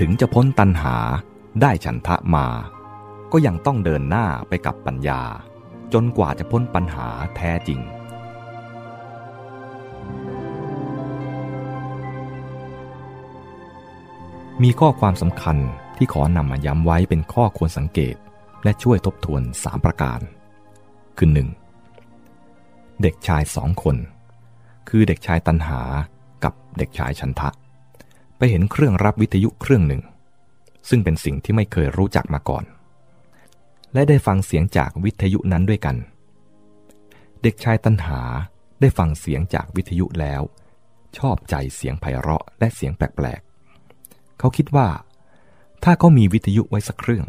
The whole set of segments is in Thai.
ถึงจะพ้นตัณหาได้ฉันทะมา ก็ยังต้องเดินหน้าไปกับปัญญา จนกว่าจะพ้นปัญหาแท้จริง มีข้อความสำคัญที่ขอนำมาย้ำไว้เป็นข้อควรสังเกตและช่วยทบทวนสามประการ คือหนึ่งเด็กชายสองคน คือเด็กชายตันหากับเด็กชายชันทะ ไปเห็นเครื่องรับวิทยุเครื่องหนึ่ง ซึ่งเป็นสิ่งที่ไม่เคยรู้จักมาก่อน และได้ฟังเสียงจากวิทยุนั้นด้วยกัน เด็กชายตันหาได้ฟังเสียงจากวิทยุแล้ว ชอบใจเสียงไพเราะและเสียงแปลกๆ เขาคิดว่า ถ้าเขามีวิทยุไว้สักเครื่อง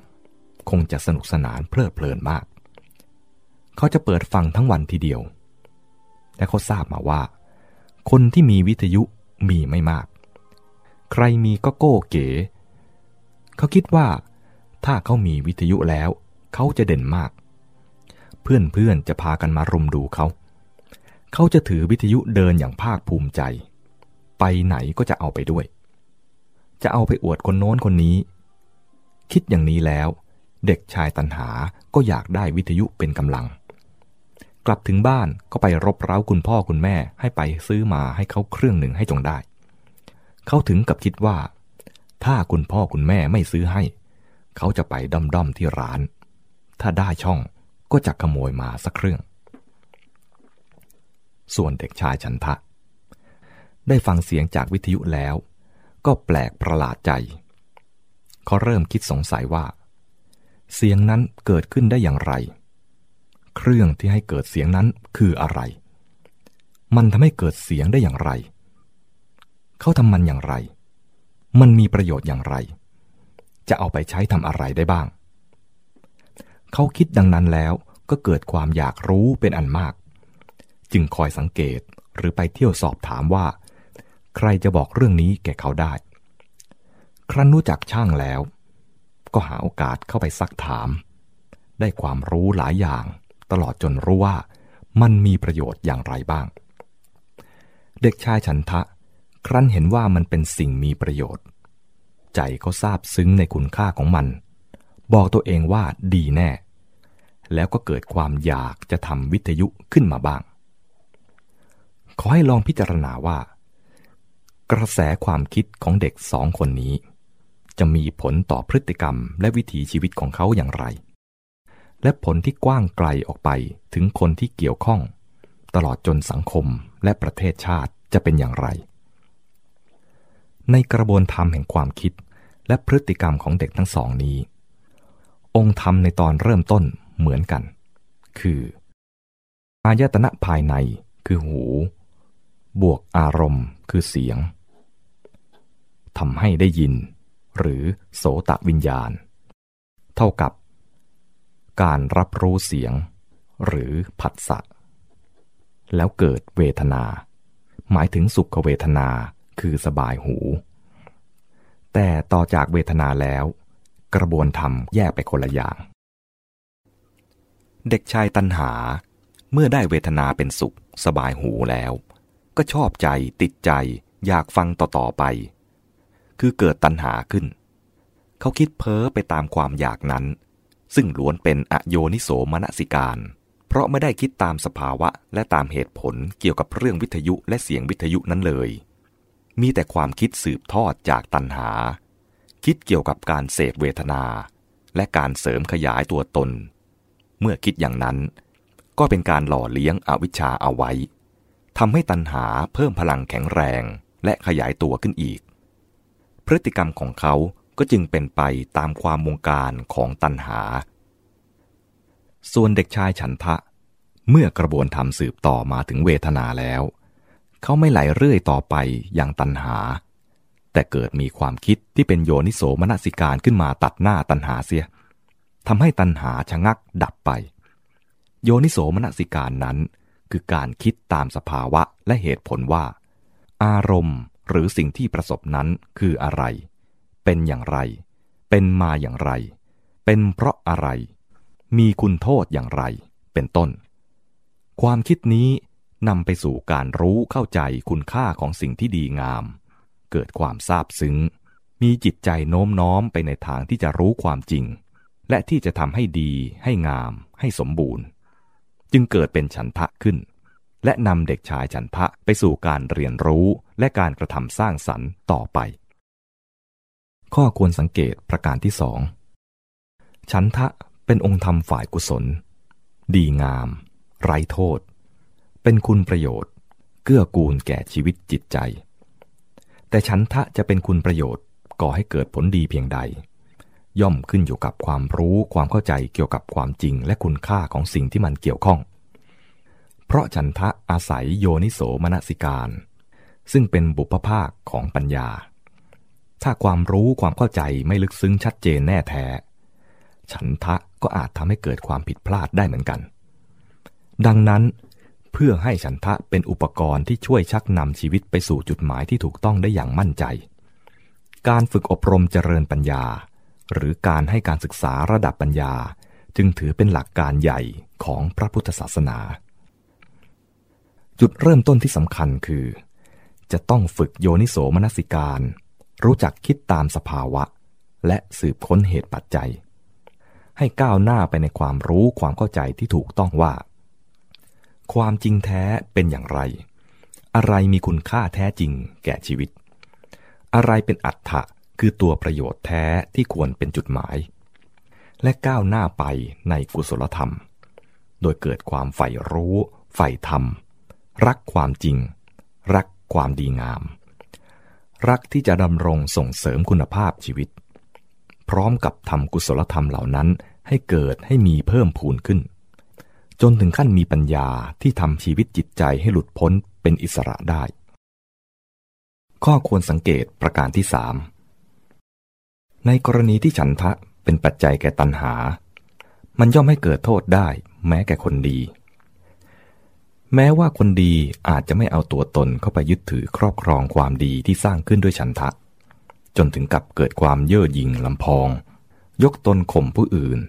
คงจะสนุกสนานเพลิดเพลินมาก เขาจะเปิดฟังทั้งวันทีเดียว และเขาทราบมาว่า คนที่มีวิทยุมีไม่มาก ใครมีก็โก้เก๋ เขาคิดว่า ถ้าเขามีวิทยุแล้ว เขาจะเด่นมาก เพื่อนๆจะพากันมารุมดูเขา เขาจะถือวิทยุเดินอย่างภาคภูมิใจ ไปไหนก็จะเอาไปด้วย จะเอาไปอวดคนโน้นคนนี้ คิดอย่างนี้แล้ว เด็กชายตันหาก็อยากได้วิทยุเป็นกำลัง กลับถึงบ้านก็ไปรบเร้าคุณพ่อคุณแม่ให้ไปซื้อมาให้เขาเครื่องหนึ่งให้จงได้ เขาถึงกับคิดว่า ถ้าคุณพ่อคุณแม่ไม่ซื้อให้ เขาจะไปด้อมด้อมที่ร้าน ถ้าได้ช่องก็จะขโมยมาสักเครื่อง ส่วนเด็กชายชันทะ ได้ฟังเสียงจากวิทยุแล้ว ก็แปลกประหลาดใจ เขาเริ่มคิดสงสัยว่า เสียงนั้นเกิดขึ้นได้อย่างไร เครื่องที่ให้เกิดเสียงนั้นคืออะไร มันทำให้เกิดเสียงได้อย่างไร เขาทำมันอย่างไร มันมีประโยชน์อย่างไร จะเอาไปใช้ทำอะไรได้บ้าง เขาคิดดังนั้นแล้วก็เกิดความอยากรู้เป็นอันมาก จึงคอยสังเกตหรือไปเที่ยวสอบถามว่า ใครจะบอกเรื่องนี้แก่เขาได้ ครั้นรู้จักช่างแล้ว ก็หาโอกาสเข้าไปซักถาม ได้ความรู้หลายอย่าง ตลอดจนรู้ว่า มันมีประโยชน์อย่างไรบ้าง เด็กชายฉันทะ ครั้นเห็นว่ามันเป็นสิ่งมีประโยชน์ ใจเขาทราบซึ้งในคุณค่าของมัน บอกตัวเองว่าดีแน่ แล้วก็เกิดความอยากจะทำวิทยุขึ้นมาบ้าง ขอให้ลองพิจารณาว่า กระแสความคิดของเด็กสองคนนี้ จะมีผลต่อพฤติกรรมและวิถีชีวิตของเขาอย่างไร และผลที่กว้างไกลออกไปถึงคนที่เกี่ยวข้อง ตลอดจนสังคมและประเทศชาติจะเป็นอย่างไร ในกระบวนการแห่งความคิด และพฤติกรรมของเด็กทั้งสองนี้ องค์ธรรมในตอนเริ่มต้นเหมือนกัน คือ อายตนะภายในคือหู บวกอารมณ์คือเสียงทำให้ได้ยิน หรือโสตวิญญาณ เท่ากับ การรับรู้เสียง หรือผัสสะแล้วเกิดเวทนา หมายถึงสุขเวทนา คือสบายหู แต่ต่อจากเวทนาแล้ว กระบวนธรรมแยกไปคนละอย่าง เด็กชายตันหาเมื่อได้เวทนาเป็นสุขสบายหูแล้ว ก็ชอบใจติดใจอยากฟังต่อๆไป คือเกิดตันหาขึ้น เขาคิดเพ้อไปตามความอยากนั้น ซึ่งล้วนเป็นอโยนิโสมนสิการ เพราะไม่ได้คิดตามสภาวะและตามเหตุผลเกี่ยวกับเรื่องวิทยุและเสียงวิทยุนั้นเลย มีแต่ความคิดสืบทอดจากตัณหา คิดเกี่ยวกับการเสพเวทนา และการเสริมขยายตัวตน เมื่อคิดอย่างนั้น ก็เป็นการหล่อเลี้ยงอวิชชาเอาไว้ทำให้ตัณหาเพิ่มพลังแข็งแรงและขยายตัวขึ้นอีก พฤติกรรมของเขาก็จึงเป็นไปตามความวงการของตัณหา ส่วนเด็กชายฉันทะ เมื่อกระบวนธรรมสืบต่อมาถึงเวทนาแล้ว เขาไม่ไหลเรื่อยต่อไปอย่างตัณหา แต่เกิดมีความคิดที่เป็นโยนิโสมนสิการขึ้นมาตัดหน้าตัณหาเสียทำให้ตัณหาชะงักดับไป โยนิโสมนสิการนั้นคือการคิดตามสภาวะและเหตุผลว่า อารมณ์หรือสิ่งที่ประสบนั้นคืออะไร เป็นอย่างไร เป็นมาอย่างไร เป็นเพราะอะไร มีคุณโทษอย่างไร เป็นต้น ความคิดนี้ นำไปสู่การรู้เข้าใจคุณค่าของสิ่งที่ดีงาม เกิดความซาบซึ้ง มีจิตใจโน้มน้อมไปในทางที่จะรู้ความจริง และที่จะทำให้ดีให้งาม ให้สมบูรณ์ จึงเกิดเป็นฉันทะขึ้น และนำเด็กชายฉันทะไปสู่การเรียนรู้และการกระทำสร้างสรรค์ต่อไป ข้อควรสังเกตประการที่สองฉันทะเป็นองค์ธรรมฝ่ายกุศล ดีงาม ไร้โทษ เป็นคุณประโยชน์ เกื้อกูลแก่ชีวิตจิตใจ แต่ฉันทะจะเป็นคุณประโยชน์ก่อให้เกิดผลดีเพียงใด ย่อมขึ้นอยู่กับความรู้ความเข้าใจเกี่ยวกับความจริงและคุณค่าของสิ่งที่มันเกี่ยวข้อง เพราะฉันทะอาศัยโยนิโสมนสิการ ซึ่งเป็นบุพภาคของปัญญา ถ้าความรู้ความเข้าใจไม่ลึกซึ้งชัดเจนแน่แท้ ฉันทะก็อาจทำให้เกิดความผิดพลาดได้เหมือนกัน ดังนั้น เพื่อให้ฉันทะเป็นอุปกรณ์ที่ช่วยชักนำชีวิตไปสู่จุดหมายที่ถูกต้องได้อย่างมั่นใจ การฝึกอบรมเจริญปัญญา หรือการให้การศึกษาระดับปัญญา จึงถือเป็นหลักการใหญ่ของพระพุทธศาสนา จุดเริ่มต้นที่สำคัญคือ จะต้องฝึกโยนิโสมนสิการ รู้จักคิดตามสภาวะ และสืบค้นเหตุปัจจัย ให้ก้าวหน้าไปในความรู้ความเข้าใจที่ถูกต้องว่า ความจริงแท้เป็นอย่างไร อะไรมีคุณค่าแท้จริงแก่ชีวิต อะไรเป็นอัตถะคือตัวประโยชน์แท้ที่ควรเป็นจุดหมาย และก้าวหน้าไปในกุศลธรรม โดยเกิดความใฝ่รู้ใฝ่ธรรม รักความจริง รักความดีงาม รักที่จะดำรงส่งเสริมคุณภาพชีวิต พร้อมกับทำกุศลธรรมเหล่านั้นให้เกิดให้มีเพิ่มพูนขึ้น จนถึงขั้นมีปัญญาที่ทำชีวิตจิตใจให้หลุดพ้นเป็นอิสระได้ ข้อควรสังเกตประการที่สามในกรณีที่ฉันทะเป็นปัจจัยแก่ตัณหา มันย่อมให้เกิดโทษได้ แม้แก่คนดี แม้ว่าคนดีอาจจะไม่เอาตัวตนเข้าไปยึดถือครอบครองความดีที่สร้างขึ้นด้วยฉันทะ จนถึงกับเกิดความเย่อหยิ่งลำพอง ยกตนข่มผู้อื่น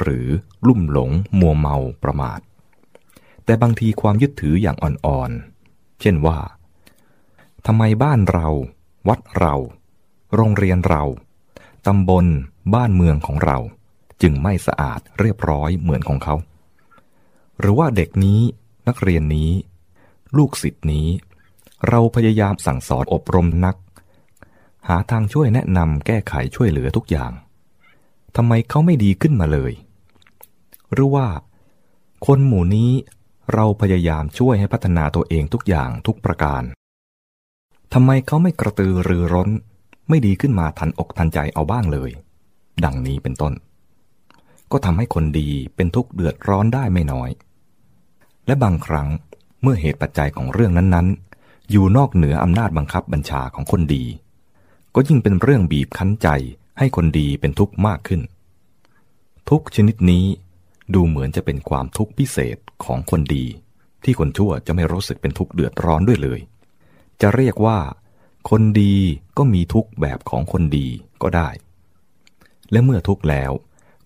หรือลุ่มหลงมัวเมาประมาท แต่บางทีความยึดถืออย่างอ่อนๆ เช่นว่าทำไมบ้านเรา วัดเรา โรงเรียนเราตำบลบ้านเมืองของเรา จึงไม่สะอาดเรียบร้อยเหมือนของเขา หรือว่าเด็กนี้นักเรียนนี้ ลูกศิษย์นี้ เราพยายามสั่งสอนอบรมนัก หาทางช่วยแนะนำแก้ไขช่วยเหลือทุกอย่างทำไมเขาไม่ดีขึ้นมาเลย หรือว่า คนหมู่นี้เราพยายามช่วยให้พัฒนาตัวเองทุกอย่างทุกประการทำไมเขาไม่กระตือรือร้น ไม่ดีขึ้นมาทันอกทันใจเอาบ้างเลย ดังนี้เป็นต้น ก็ทำให้คนดีเป็นทุกข์เดือดร้อนได้ไม่น้อย และบางครั้งเมื่อเหตุปัจจัยของเรื่องนั้นๆ อยู่นอกเหนืออำนาจบังคับบัญชาของคนดี ก็ยิ่งเป็นเรื่องบีบคั้นใจให้คนดีเป็นทุกข์มากขึ้น ทุกชนิดนี้ ดูเหมือนจะเป็นความทุกข์พิเศษของคนดี ที่คนชั่วจะไม่รู้สึกเป็นทุกข์เดือดร้อนด้วยเลย จะเรียกว่า คนดีก็มีทุกแบบของคนดีก็ได้ และเมื่อทุกแล้ว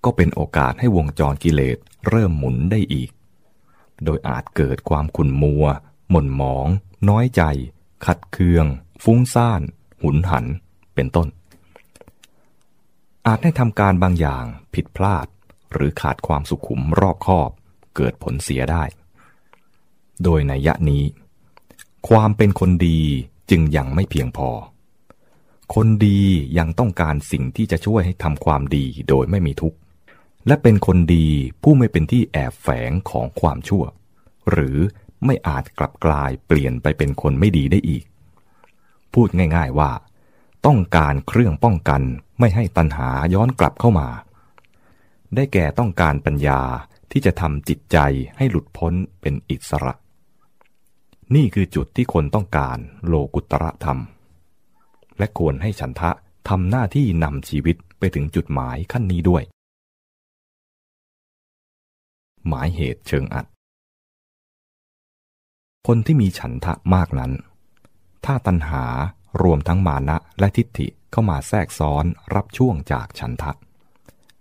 ก็เป็นโอกาสให้วงจรกิเลสเริ่มหมุนได้อีก โดยอาจเกิดความขุ่นมัว หม่นหมอง น้อยใจ ขัดเคือง ฟุ้งซ่าน หุนหัน เป็นต้น อาจให้ทำการบางอย่างผิดพลาด หรือขาดความสุขุมรอบคอบเกิดผลเสียได้ โดยในยะนี้ ความเป็นคนดีจึงยังไม่เพียงพอ คนดียังต้องการสิ่งที่จะช่วยให้ทำความดีโดยไม่มีทุกข์ และเป็นคนดีผู้ไม่เป็นที่แอบแฝงของความชั่ว หรือไม่อาจกลับกลายเปลี่ยนไปเป็นคนไม่ดีได้อีก พูดง่ายๆว่า ต้องการเครื่องป้องกันไม่ให้ตัณหาย้อนกลับเข้ามา ได้แก่ต้องการปัญญาที่จะทำจิตใจให้หลุดพ้นเป็นอิสระ นี่คือจุดที่คนต้องการโลกุตระธรรม และควรให้ฉันทะทำหน้าที่นำชีวิตไปถึงจุดหมายขั้นนี้ด้วย หมายเหตุเชิงอัด คนที่มีฉันทะมากนั้น ถ้าตัณหารวมทั้งมานะและทิฏฐิเข้ามาแทรกซ้อนรับช่วงจากฉันทะ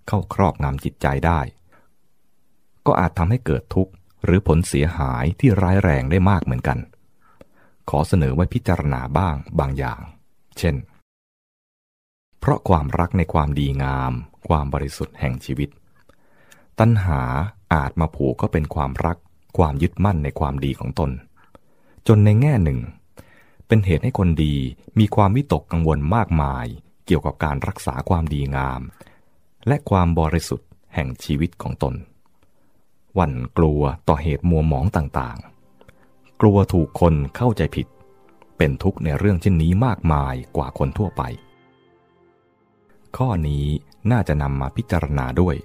เข้าครอบงำจิตใจได้ ก็อาจทำให้เกิดทุกข์หรือผลเสียหายที่ร้ายแรงได้มากเหมือนกัน ขอเสนอไว้พิจารณาบ้างบางอย่าง เช่น เพราะความรักในความดีงาม ความบริสุทธิ์แห่งชีวิต ตัณหาอาจมาผูกก็เป็นความรัก ความยึดมั่นในความดีของตน จนในแง่หนึ่ง เป็นเหตุให้คนดีมีความวิตกกังวลมากมาย เกี่ยวกับการรักษาความดีงาม และความบริสุทธิ์แห่งชีวิตของตนหวั่นกลัวต่อเหตุมัวหมองต่างๆ กลัวถูกคนเข้าใจผิด เป็นทุกข์ในเรื่องเช่นนี้มากมายกว่าคนทั่วไป ข้อนี้น่าจะนำมาพิจารณาด้วย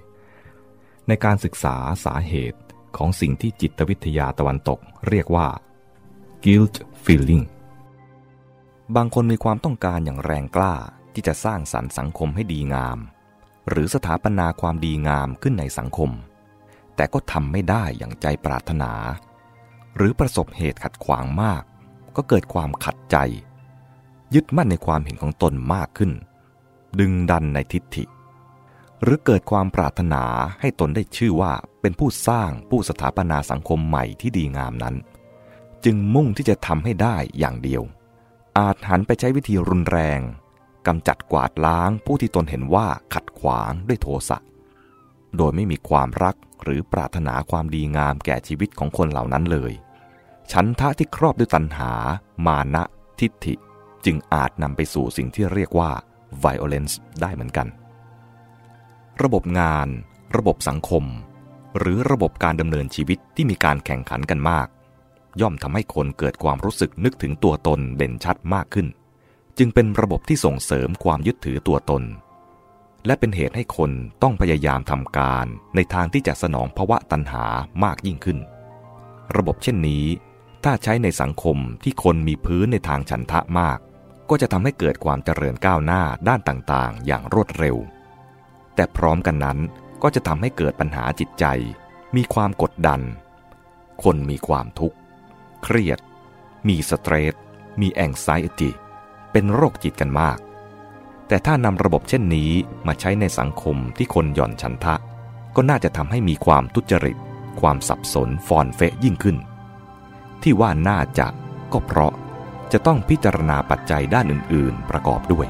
ในการศึกษาสาเหตุของสิ่งที่จิตวิทยาตะวันตกเรียกว่า guilt feeling บางคนมีความต้องการอย่างแรงกล้าที่จะสร้างสรรค์สังคมให้ดีงาม หรือสถาปนาความดีงามขึ้นในสังคม แต่ก็ทำไม่ได้อย่างใจปรารถนา หรือประสบเหตุขัดขวางมาก ก็เกิดความขัดใจ ยึดมั่นในความเห็นของตนมากขึ้น ดึงดันในทิฏฐิ หรือเกิดความปรารถนาให้ตนได้ชื่อว่าเป็นผู้สร้างผู้สถาปนาสังคมใหม่ที่ดีงามนั้น จึงมุ่งที่จะทำให้ได้อย่างเดียว อาจหันไปใช้วิธีรุนแรง กำจัดกวาดล้างผู้ที่ตนเห็นว่าขัดขวางด้วยโทสะ โดยไม่มีความรักหรือปรารถนาความดีงามแก่ชีวิตของคนเหล่านั้นเลย ฉันทะที่ครอบด้วยตัณหา มานะทิฏฐิ จึงอาจนำไปสู่สิ่งที่เรียกว่า violence ได้เหมือนกัน ระบบงาน ระบบสังคม หรือระบบการดำเนินชีวิตที่มีการแข่งขันกันมาก ย่อมทำให้คนเกิดความรู้สึกนึกถึงตัวตนเด่นชัดมากขึ้น จึงเป็นระบบที่ส่งเสริมความยึดถือตัวตน และเป็นเหตุให้คนต้องพยายามทำการในทางที่จะสนองภาวะตัณหามากยิ่งขึ้น ระบบเช่นนี้ ถ้าใช้ในสังคมที่คนมีพื้นในทางฉันทะมาก ก็จะทำให้เกิดความเจริญก้าวหน้าด้านต่างๆ อย่างรวดเร็ว แต่พร้อมกันนั้นก็จะทำให้เกิดปัญหาจิตใจ มีความกดดัน คนมีความทุกข์ เครียด มีสเตรส มีแองไซตี้ เป็นโรคจิตกันมาก แต่ถ้านำระบบเช่นนี้มาใช้ในสังคมที่คนหย่อนฉันทะ ก็น่าจะทำให้มีความทุจริต ความสับสนฟอนเฟะยิ่งขึ้น ที่ว่าน่าจะก็เพราะจะต้องพิจารณาปัจจัยด้านอื่น ๆ ประกอบด้วย